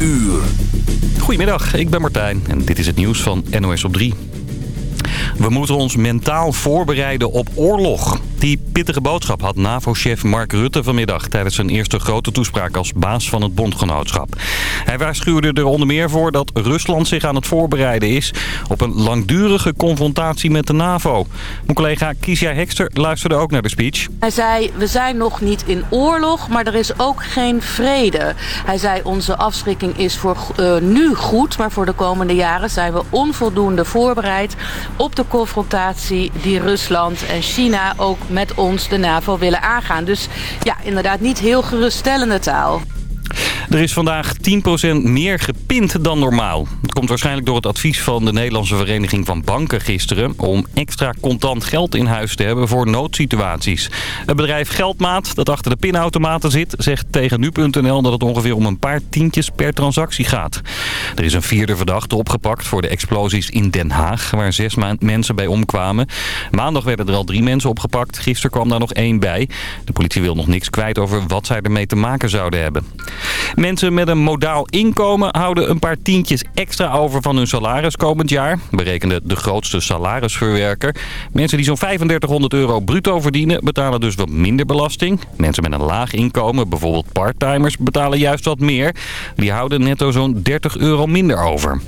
uur. Goedemiddag, ik ben Martijn en dit is het nieuws van NOS op 3. We moeten ons mentaal voorbereiden op oorlog. Die pittige boodschap had NAVO-chef Mark Rutte vanmiddag... tijdens zijn eerste grote toespraak als baas van het bondgenootschap. Hij waarschuwde er onder meer voor dat Rusland zich aan het voorbereiden is... op een langdurige confrontatie met de NAVO. Mijn collega Kiesja Hekster luisterde ook naar de speech. Hij zei, we zijn nog niet in oorlog, maar er is ook geen vrede. Hij zei, onze afschrikking is voor uh, nu goed... maar voor de komende jaren zijn we onvoldoende voorbereid... op de confrontatie die Rusland en China ook met ons, de NAVO, willen aangaan. Dus ja, inderdaad niet heel geruststellende taal. Er is vandaag 10% meer gepind dan normaal. Het komt waarschijnlijk door het advies van de Nederlandse Vereniging van Banken gisteren... om extra contant geld in huis te hebben voor noodsituaties. Het bedrijf Geldmaat, dat achter de pinautomaten zit... zegt tegen nu.nl dat het ongeveer om een paar tientjes per transactie gaat. Er is een vierde verdachte opgepakt voor de explosies in Den Haag... waar zes mensen bij omkwamen. Maandag werden er al drie mensen opgepakt. Gisteren kwam daar nog één bij. De politie wil nog niks kwijt over wat zij ermee te maken zouden hebben. Mensen met een modaal inkomen houden een paar tientjes extra over van hun salaris komend jaar. Berekende de grootste salarisverwerker. Mensen die zo'n 3500 euro bruto verdienen betalen dus wat minder belasting. Mensen met een laag inkomen, bijvoorbeeld parttimers, betalen juist wat meer. Die houden netto zo'n 30 euro minder over.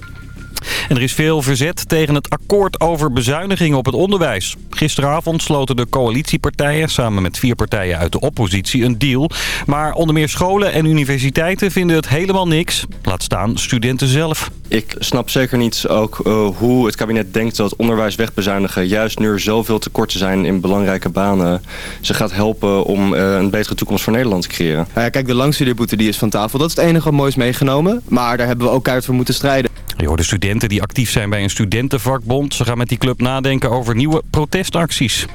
En er is veel verzet tegen het akkoord over bezuinigingen op het onderwijs. Gisteravond sloten de coalitiepartijen samen met vier partijen uit de oppositie een deal. Maar onder meer scholen en universiteiten vinden het helemaal niks. Laat staan studenten zelf. Ik snap zeker niet ook uh, hoe het kabinet denkt dat onderwijs wegbezuinigen... juist nu er zoveel tekorten zijn in belangrijke banen... ze gaat helpen om uh, een betere toekomst voor Nederland te creëren. Nou ja, kijk, de langstudeerboete die is van tafel. Dat is het enige wat moois meegenomen. Maar daar hebben we ook uit voor moeten strijden. Hoort de studenten die actief zijn bij een studentenvakbond. Ze gaan met die club nadenken over nieuwe protestacties.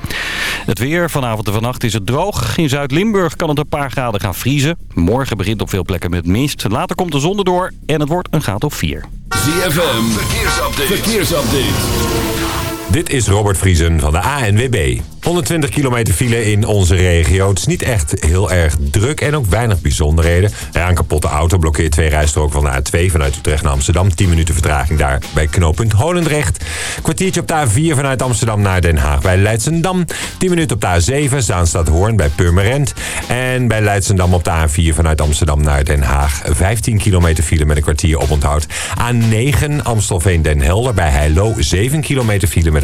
Het weer vanavond en vannacht is het droog. In Zuid-Limburg kan het een paar graden gaan vriezen. Morgen begint op veel plekken met mist. Later komt de zon erdoor en het wordt een graad of 4. ZFM, verkeersupdate. verkeersupdate. Dit is Robert Vriesen van de ANWB. 120 kilometer file in onze regio. Het is niet echt heel erg druk en ook weinig bijzonderheden. Een kapotte auto blokkeert twee rijstroken van de A2 vanuit Utrecht naar Amsterdam. 10 minuten vertraging daar bij knooppunt Holendrecht. Kwartiertje op de A4 vanuit Amsterdam naar Den Haag bij Leidsendam. 10 minuten op de A7 Zaanstad Hoorn bij Purmerend. En bij Leidsendam op de A4 vanuit Amsterdam naar Den Haag. 15 kilometer file met een kwartier oponthoud. A9 Amstelveen Den Helder bij Heilo. 7 kilometer file met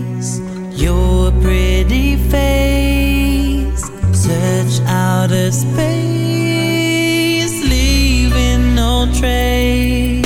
Face, search outer space, leaving no trace,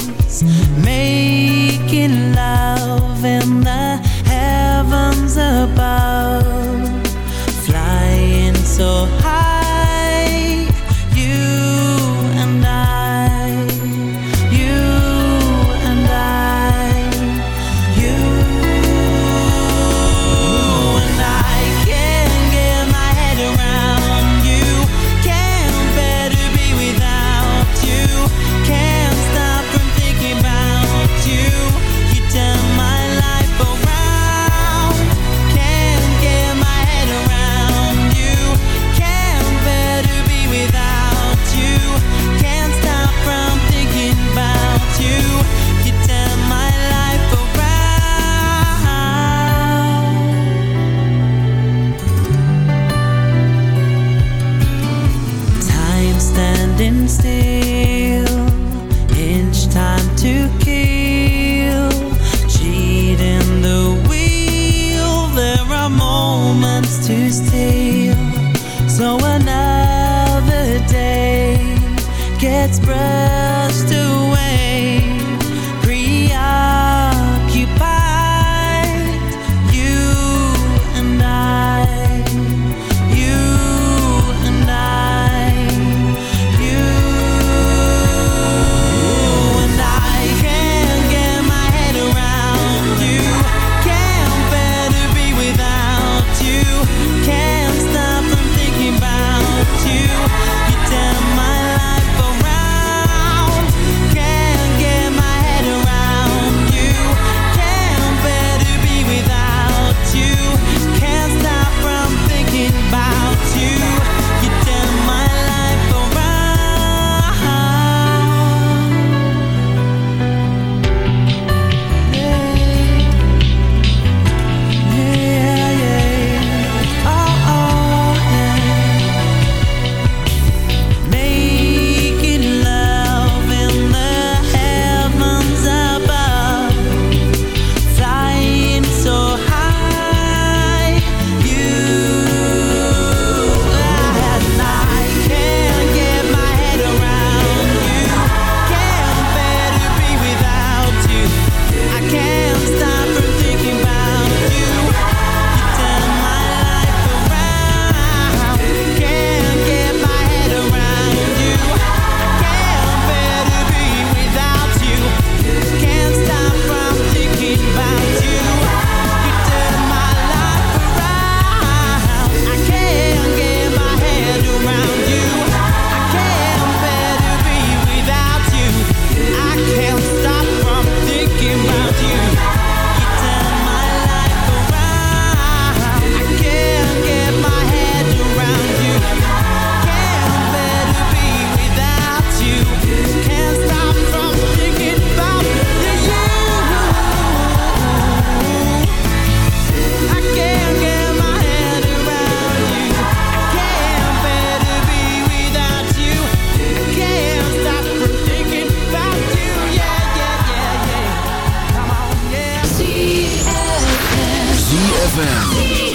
ZFM.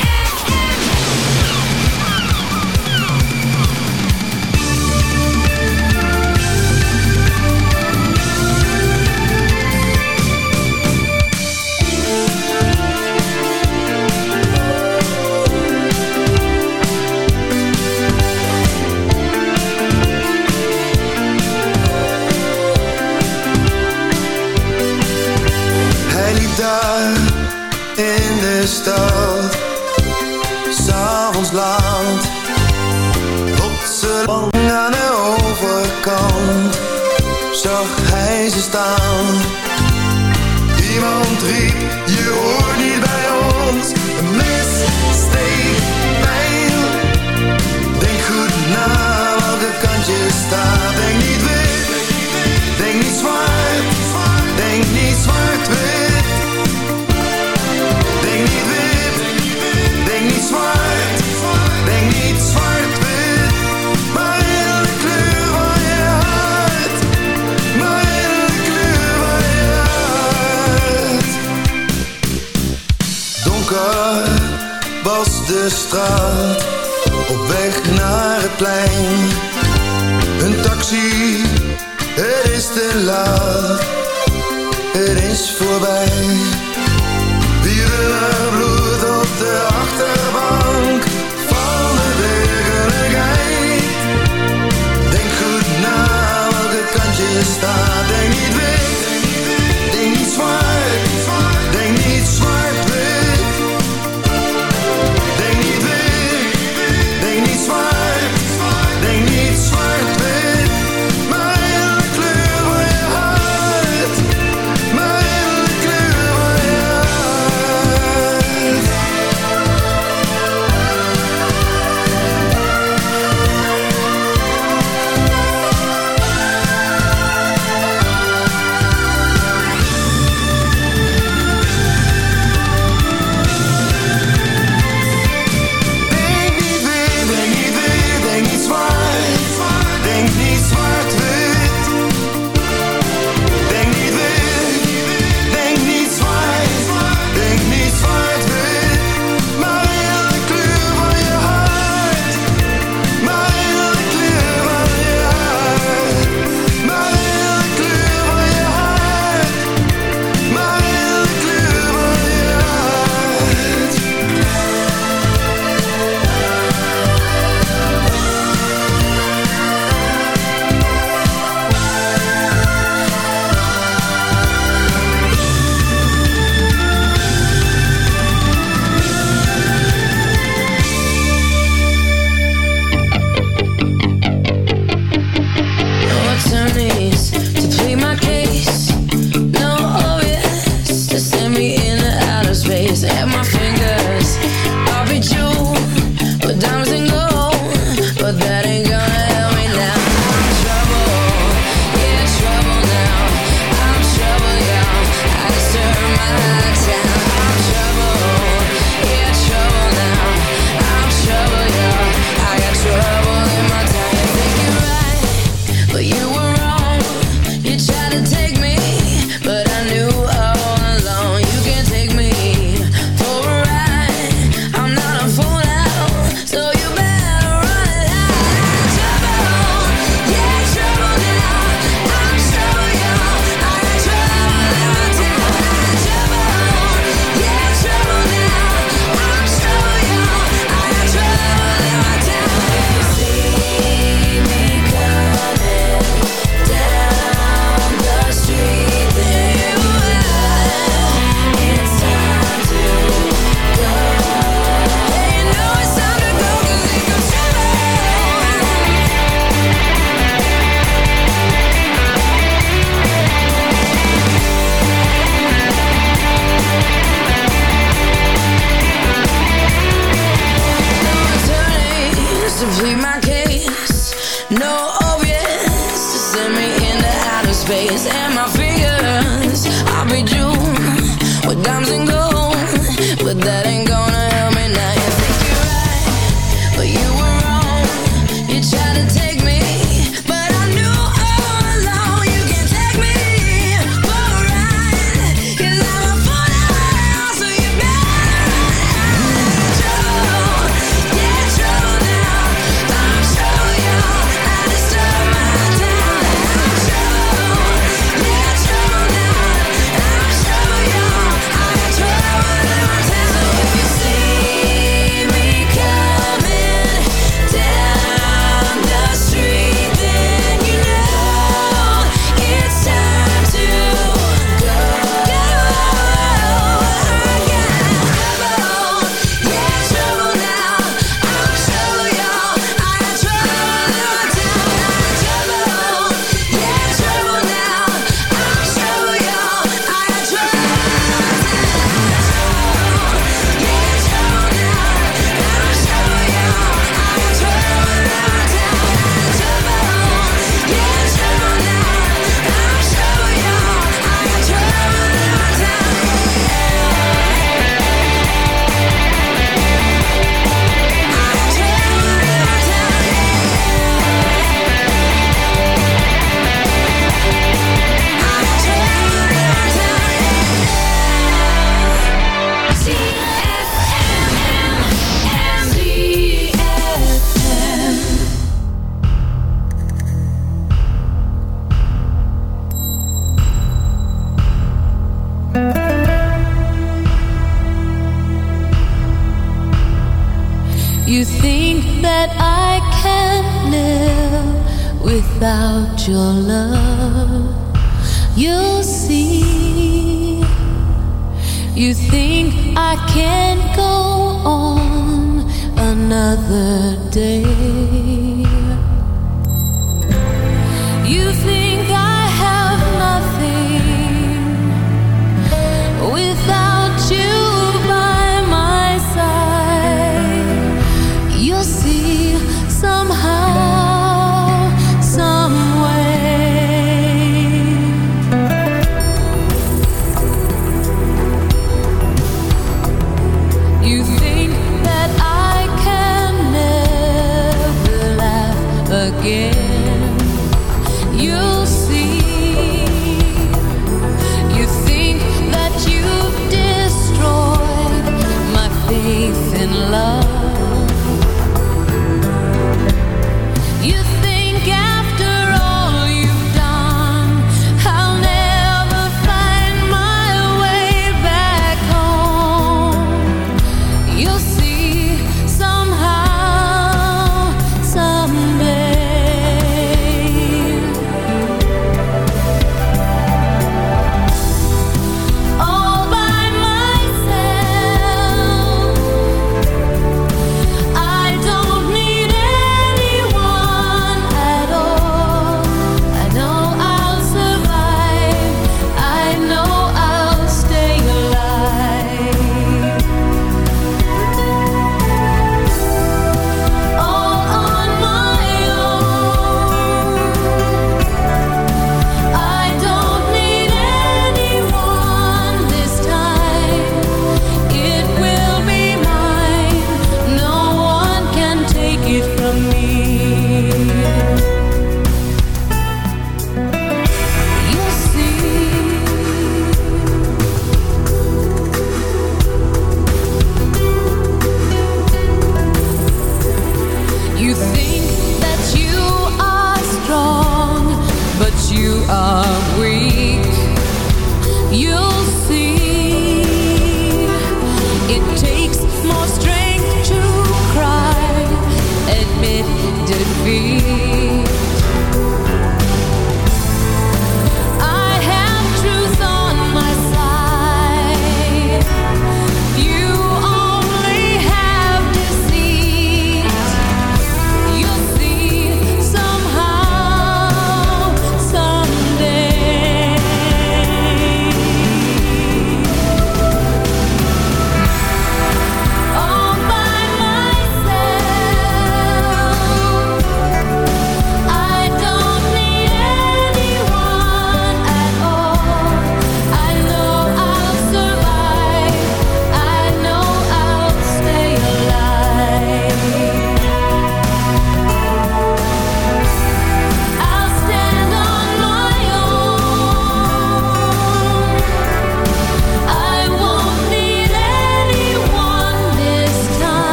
Voorbij.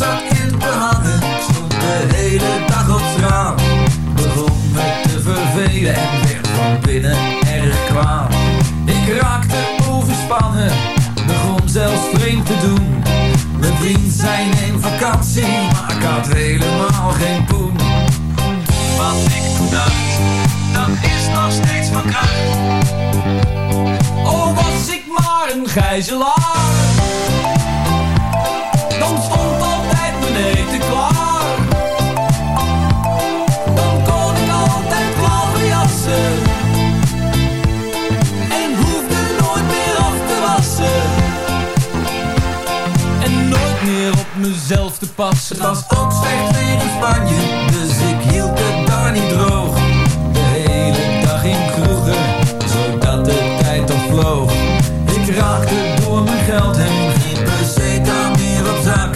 rugzak in de handen. Stond de hele dag op straat. Begon me te vervelen en werd van binnen erg kwaad. Ik raakte overspannen, begon zelfs vreemd te doen. Mijn vriend zei neem vakantie, maar ik had helemaal geen poen. Wat ik toen dacht, dat is nog steeds van kracht. Oh, was ik maar een gijzelaar. Passen. Het was ook slecht weer in Spanje, dus ik hield het daar niet droog. De hele dag in kroegen, zodat de tijd toch vloog. Ik raakte door mijn geld heen, geen peseta meer op zak.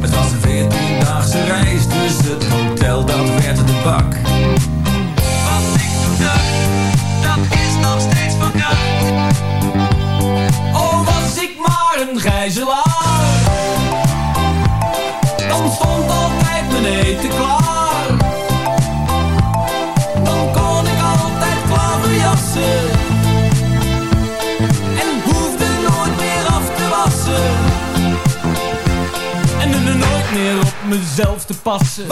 Het was een veertiendaagse reis, dus het hotel dat mezelf te passen.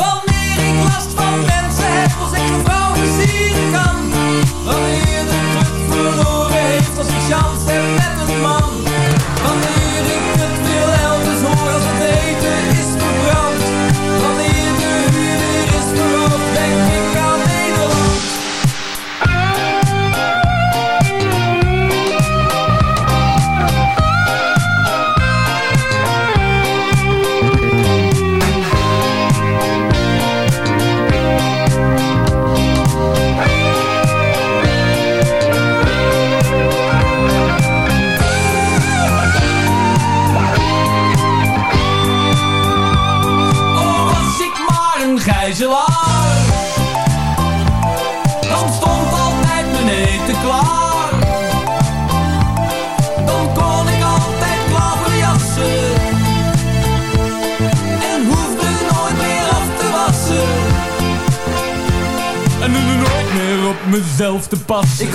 Te passen. Ik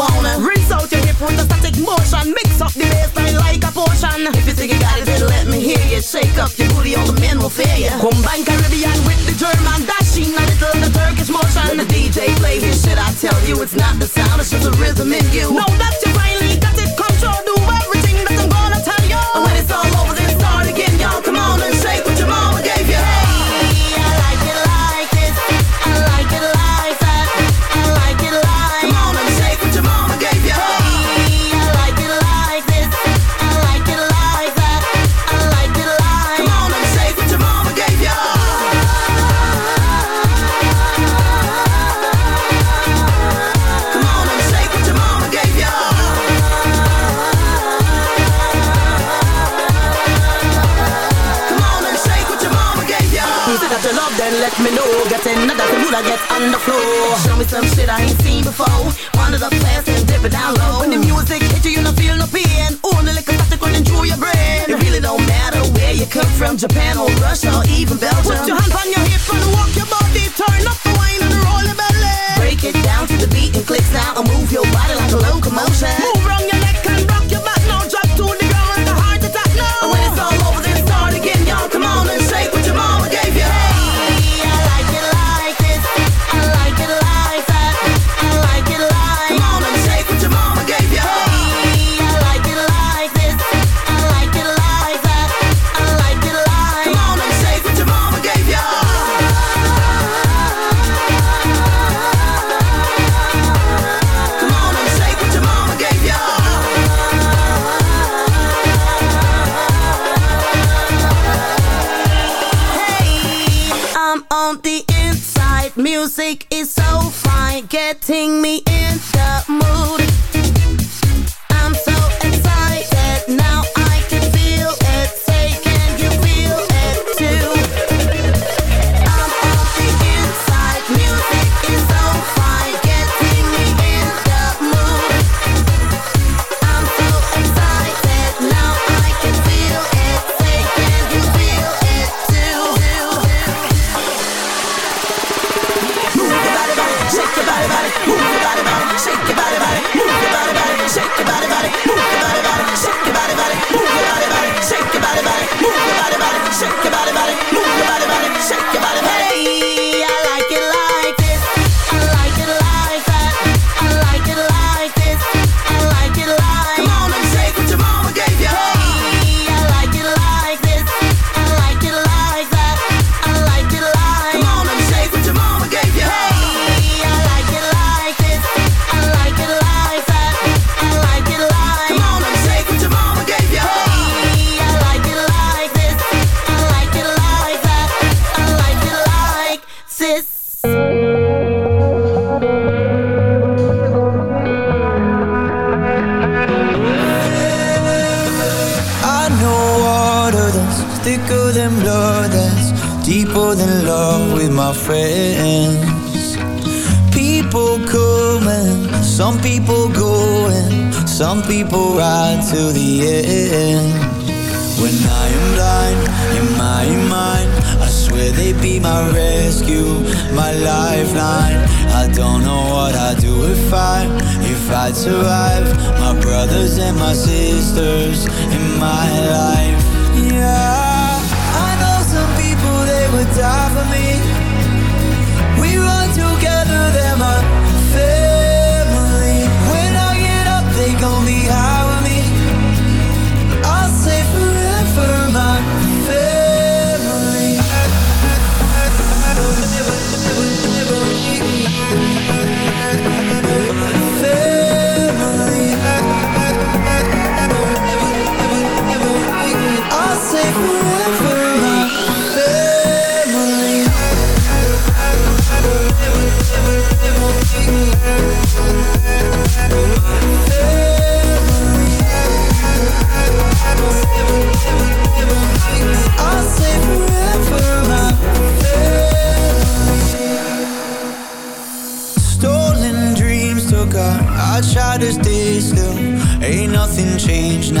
marijuana. Rinse out your hip with a static motion. Mix up the bassline like a potion. If you think you got it, then let me hear you. Shake up your booty, all the men will fear you. Combine Caribbean with the German dashing. A little the Turkish motion. Let the DJ play his shit. I tell you, it's not the sound, it's just the rhythm in you. Know that you finally got in the mood I get on the floor. Show me some shit I ain't seen before. Wind it up fast and dip it down low. When the music hits you, you don't feel no pain. Only like a static running through your brain. It really don't matter where you come from, Japan or Russia or even Belgium. Put your hands on your hip and walk your body. Turn up the wine and roll your belly. Break it down to the beat and click now and move your body like a locomotion. Move around your on the inside. Music is so fine, getting me in the mood. I'd survive. My brothers and my sisters in my life. Yeah, I know some people, they would die for me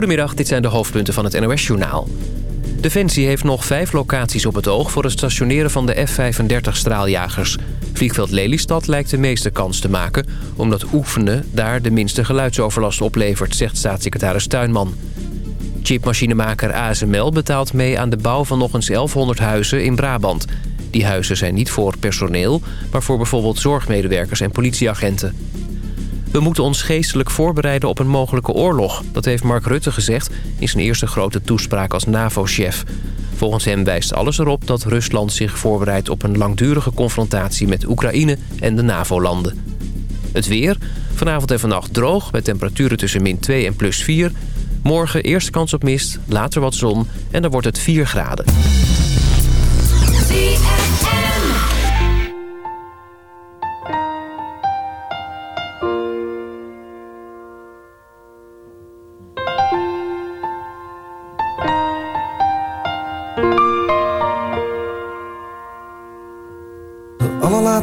Goedemiddag, dit zijn de hoofdpunten van het NOS-journaal. Defensie heeft nog vijf locaties op het oog voor het stationeren van de F-35-straaljagers. Vliegveld Lelystad lijkt de meeste kans te maken... omdat oefenen daar de minste geluidsoverlast oplevert, zegt staatssecretaris Tuinman. Chipmachinemaker ASML betaalt mee aan de bouw van nog eens 1100 huizen in Brabant. Die huizen zijn niet voor personeel, maar voor bijvoorbeeld zorgmedewerkers en politieagenten. We moeten ons geestelijk voorbereiden op een mogelijke oorlog. Dat heeft Mark Rutte gezegd in zijn eerste grote toespraak als NAVO-chef. Volgens hem wijst alles erop dat Rusland zich voorbereidt op een langdurige confrontatie met Oekraïne en de NAVO-landen. Het weer, vanavond en vannacht droog met temperaturen tussen min 2 en plus 4. Morgen eerste kans op mist, later wat zon en dan wordt het 4 graden.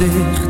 dicht.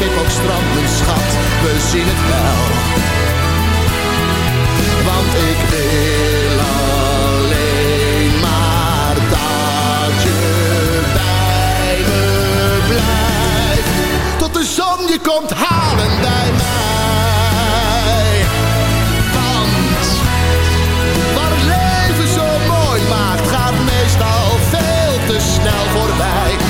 schip ook strandt, mijn schat, we zien het wel. Want ik wil alleen maar dat je bij me blijft. Tot de zon je komt halen bij mij. Want wat het leven zo mooi maakt, gaat meestal veel te snel voorbij.